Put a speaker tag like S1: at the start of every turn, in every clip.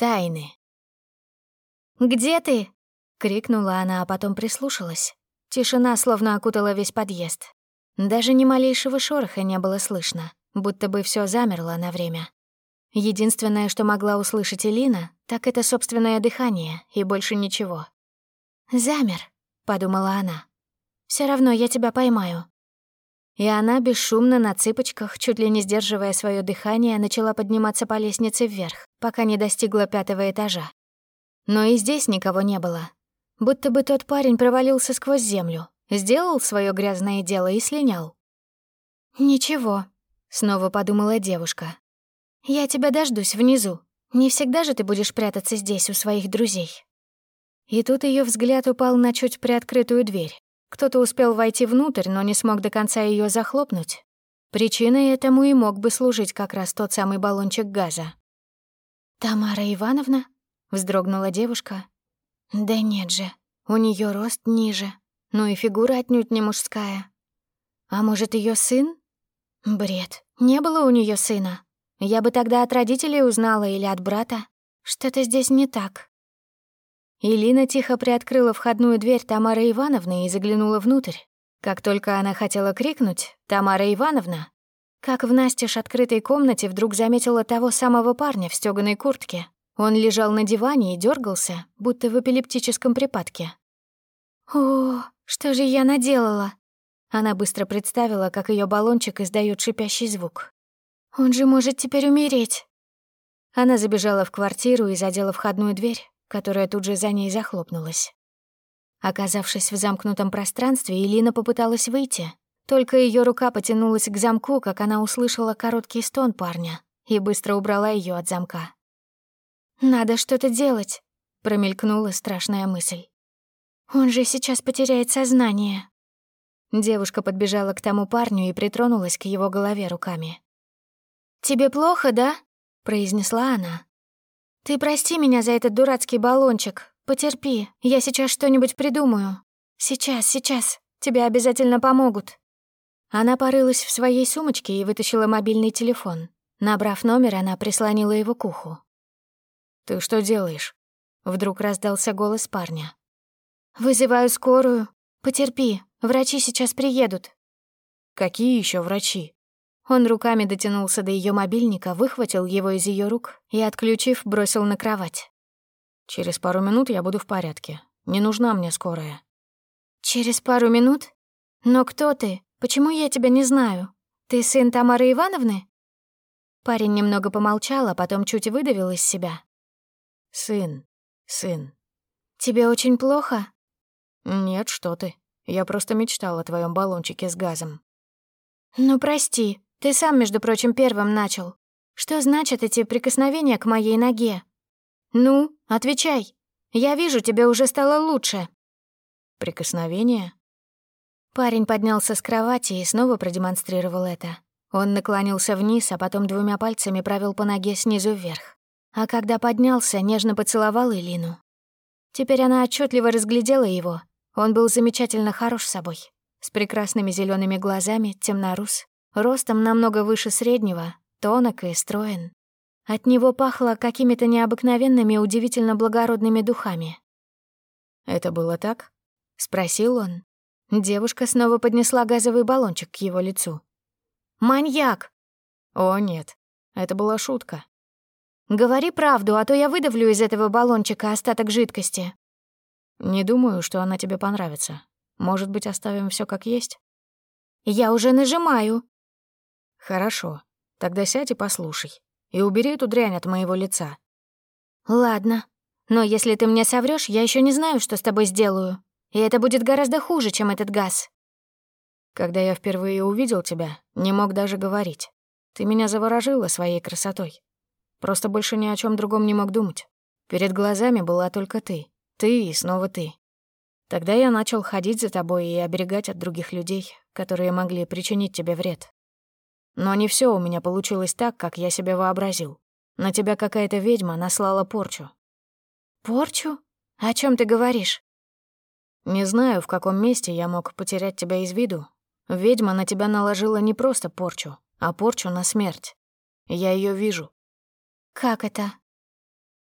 S1: Тайны. «Где ты?» — крикнула она, а потом прислушалась. Тишина словно окутала весь подъезд. Даже ни малейшего шороха не было слышно, будто бы все замерло на время. Единственное, что могла услышать Элина, так это собственное дыхание и больше ничего. «Замер», — подумала она. Все равно я тебя поймаю». И она бесшумно на цыпочках, чуть ли не сдерживая свое дыхание, начала подниматься по лестнице вверх, пока не достигла пятого этажа. Но и здесь никого не было. Будто бы тот парень провалился сквозь землю, сделал свое грязное дело и слинял. «Ничего», — снова подумала девушка. «Я тебя дождусь внизу. Не всегда же ты будешь прятаться здесь у своих друзей». И тут ее взгляд упал на чуть приоткрытую дверь. Кто-то успел войти внутрь, но не смог до конца ее захлопнуть. Причиной этому и мог бы служить как раз тот самый баллончик газа. «Тамара Ивановна?» — вздрогнула девушка. «Да нет же, у нее рост ниже, ну и фигура отнюдь не мужская. А может, ее сын? Бред, не было у нее сына. Я бы тогда от родителей узнала или от брата. Что-то здесь не так». Илина тихо приоткрыла входную дверь Тамары Ивановны и заглянула внутрь. Как только она хотела крикнуть «Тамара Ивановна!», как в настежь открытой комнате вдруг заметила того самого парня в стёганой куртке. Он лежал на диване и дергался, будто в эпилептическом припадке. «О, что же я наделала?» Она быстро представила, как ее баллончик издает шипящий звук. «Он же может теперь умереть!» Она забежала в квартиру и задела входную дверь, которая тут же за ней захлопнулась. Оказавшись в замкнутом пространстве, Элина попыталась выйти. Только ее рука потянулась к замку, как она услышала короткий стон парня и быстро убрала ее от замка. «Надо что-то делать», — промелькнула страшная мысль. «Он же сейчас потеряет сознание». Девушка подбежала к тому парню и притронулась к его голове руками. «Тебе плохо, да?» — произнесла она. «Ты прости меня за этот дурацкий баллончик. Потерпи, я сейчас что-нибудь придумаю. Сейчас, сейчас. Тебе обязательно помогут». Она порылась в своей сумочке и вытащила мобильный телефон. Набрав номер, она прислонила его к уху. «Ты что делаешь?» Вдруг раздался голос парня. «Вызываю скорую. Потерпи, врачи сейчас приедут». «Какие еще врачи?» Он руками дотянулся до ее мобильника, выхватил его из ее рук и, отключив, бросил на кровать. «Через пару минут я буду в порядке. Не нужна мне скорая». «Через пару минут? Но кто ты? Почему я тебя не знаю? Ты сын Тамары Ивановны?» Парень немного помолчал, а потом чуть выдавил из себя. «Сын, сын». «Тебе очень плохо?» «Нет, что ты. Я просто мечтал о твоем баллончике с газом». «Ну, прости, ты сам, между прочим, первым начал. Что значат эти прикосновения к моей ноге? Ну, отвечай. Я вижу, тебе уже стало лучше. Прикосновения? Парень поднялся с кровати и снова продемонстрировал это. Он наклонился вниз, а потом двумя пальцами провел по ноге снизу вверх. А когда поднялся, нежно поцеловал Элину. Теперь она отчетливо разглядела его. Он был замечательно хорош собой. С прекрасными зелеными глазами, темнорус, Ростом намного выше среднего, тонок и строен. От него пахло какими-то необыкновенными, удивительно благородными духами. «Это было так?» — спросил он. Девушка снова поднесла газовый баллончик к его лицу. «Маньяк!» «О, нет, это была шутка». «Говори правду, а то я выдавлю из этого баллончика остаток жидкости». «Не думаю, что она тебе понравится. Может быть, оставим все как есть?» «Я уже нажимаю», «Хорошо. Тогда сядь и послушай. И убери эту дрянь от моего лица». «Ладно. Но если ты мне соврёшь, я ещё не знаю, что с тобой сделаю. И это будет гораздо хуже, чем этот газ». «Когда я впервые увидел тебя, не мог даже говорить. Ты меня заворожила своей красотой. Просто больше ни о чём другом не мог думать. Перед глазами была только ты. Ты и снова ты. Тогда я начал ходить за тобой и оберегать от других людей, которые могли причинить тебе вред. Но не все у меня получилось так, как я себе вообразил. На тебя какая-то ведьма наслала порчу». «Порчу? О чем ты говоришь?» «Не знаю, в каком месте я мог потерять тебя из виду. Ведьма на тебя наложила не просто порчу, а порчу на смерть. Я ее вижу». «Как это?»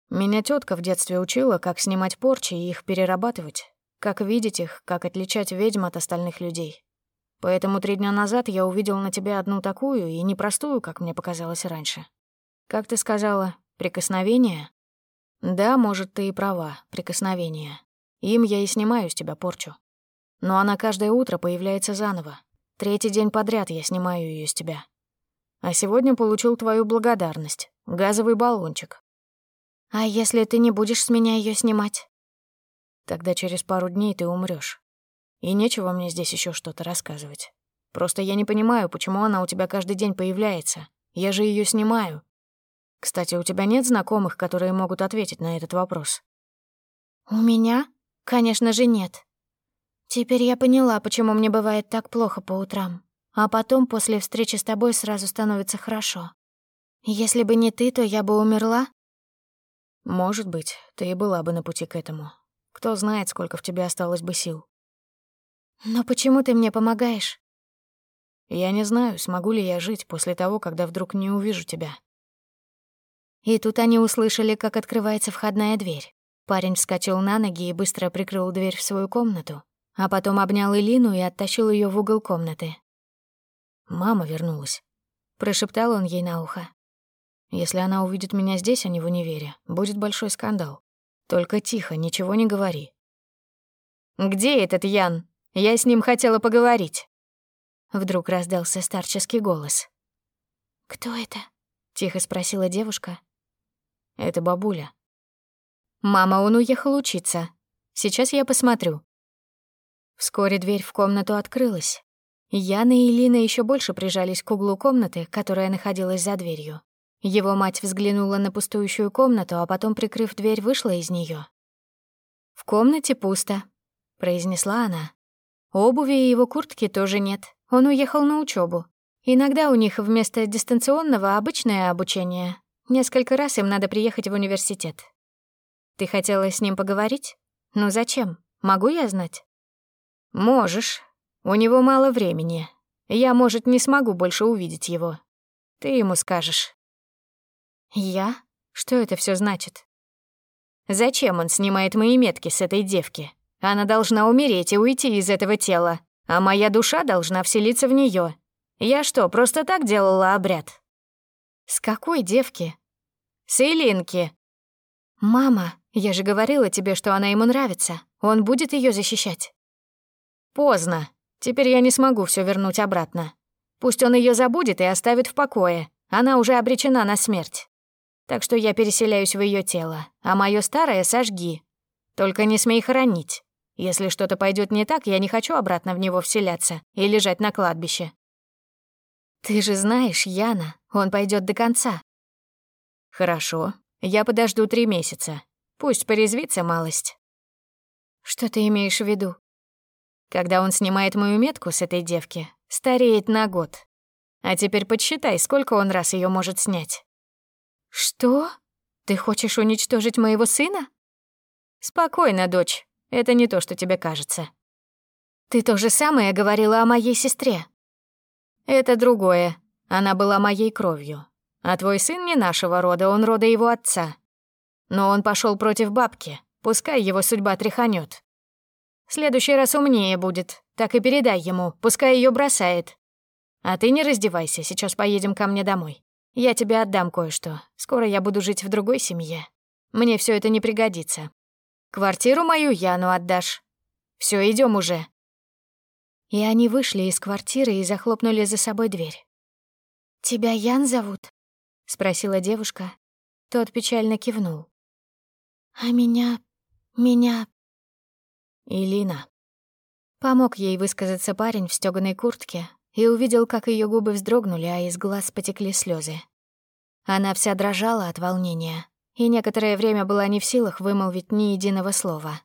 S2: Меня тетка в детстве учила, как снимать порчи и их перерабатывать, как видеть их, как отличать ведьм от остальных людей. Поэтому три дня назад я увидел на тебе одну такую и непростую, как мне показалось раньше. Как ты сказала, прикосновение? Да, может, ты и права, прикосновение. Им я и снимаю с тебя порчу. Но она каждое утро появляется заново. Третий день подряд я снимаю ее с тебя. А сегодня получил твою благодарность. Газовый баллончик.
S1: А если ты не будешь с меня ее снимать?
S2: Тогда через пару дней ты умрешь. И нечего мне здесь еще что-то рассказывать. Просто я не понимаю, почему она у тебя каждый день появляется. Я же ее снимаю. Кстати, у тебя нет знакомых, которые могут ответить на этот вопрос?
S1: У меня? Конечно же, нет. Теперь я поняла, почему мне бывает так плохо по утрам. А потом, после встречи с тобой, сразу становится хорошо. Если бы не ты, то я бы умерла?
S2: Может быть, ты и была бы на пути к этому. Кто знает, сколько в тебе осталось бы сил.
S1: Но почему ты мне помогаешь?
S2: Я не знаю, смогу ли я жить после того, когда вдруг не увижу тебя.
S1: И тут они услышали, как открывается входная дверь. Парень вскочил на ноги и быстро прикрыл дверь в свою комнату, а потом обнял Элину и оттащил ее в угол комнаты.
S2: «Мама вернулась», — прошептал он ей на ухо. «Если она увидит меня здесь, а не в универе, будет большой скандал. Только тихо, ничего не говори».
S1: «Где этот Ян? Я с ним хотела поговорить». Вдруг раздался старческий голос. «Кто это?» — тихо спросила девушка.
S2: «Это бабуля».
S1: «Мама, он уехал учиться. Сейчас я посмотрю». Вскоре дверь в комнату открылась. Яна и Лина еще больше прижались к углу комнаты, которая находилась за дверью. Его мать взглянула на пустующую комнату, а потом, прикрыв дверь, вышла из нее. «В комнате пусто», — произнесла она. «Обуви и его куртки тоже нет. Он уехал на учебу. Иногда у них вместо дистанционного обычное обучение. Несколько раз им надо приехать в университет. Ты хотела с ним поговорить? Ну зачем? Могу я знать?» «Можешь», у него мало времени. Я, может, не смогу больше увидеть его. Ты ему скажешь. Я? Что это все значит? Зачем он снимает мои метки с этой девки? Она должна умереть и уйти из этого тела, а моя душа должна вселиться в нее. Я что, просто так делала обряд? С какой девки? С Илинки. Мама, я же говорила тебе, что она ему нравится. Он будет ее защищать. Поздно. Теперь я не смогу все вернуть обратно. Пусть он ее забудет и оставит в покое. Она уже обречена на смерть. Так что я переселяюсь в ее тело, а мое старое сожги. Только не смей хоронить. Если что-то пойдет не так, я не хочу обратно в него вселяться и лежать на кладбище. Ты же знаешь, Яна, он пойдет до конца. Хорошо, я подожду три месяца. Пусть порезвится малость. Что ты имеешь в виду? Когда он снимает мою метку с этой девки, стареет на год. А теперь подсчитай, сколько он раз ее может снять. Что? Ты хочешь уничтожить моего сына? Спокойно, дочь. Это не то, что тебе кажется. Ты то же самое говорила о моей сестре. Это другое. Она была моей кровью. А твой сын не нашего рода, он рода его отца. Но он пошел против бабки. Пускай его судьба тряханет следующий раз умнее будет. Так и передай ему, пускай ее бросает. А ты не раздевайся, сейчас поедем ко мне домой. Я тебе отдам кое-что. Скоро я буду жить в другой семье. Мне все это не пригодится. Квартиру мою Яну отдашь. Все, идем уже». И они вышли из квартиры и захлопнули за собой дверь. «Тебя Ян зовут?» — спросила девушка. Тот печально кивнул. «А меня... меня Илина. Помог ей высказаться парень в стёганой куртке и увидел, как ее губы вздрогнули, а из глаз потекли слезы. Она вся дрожала от волнения и некоторое время была не в силах вымолвить ни единого слова.